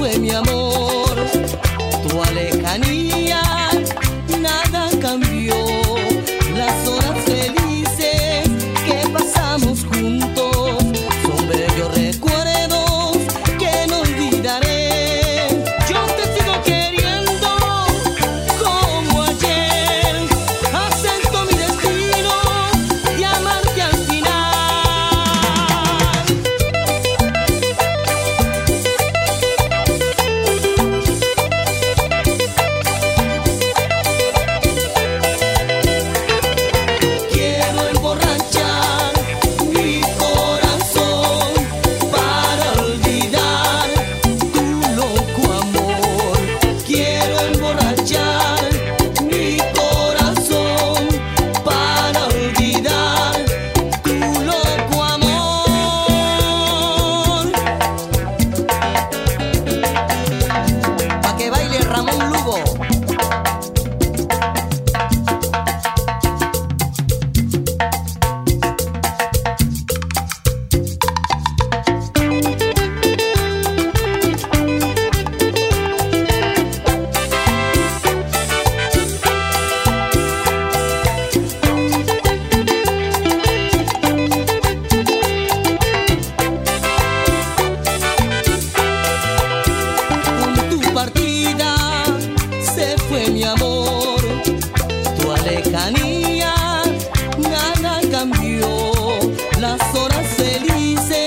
fue mi amor, tu alejanía. mi amor, tu alejanía, nada cambió, las horas felices.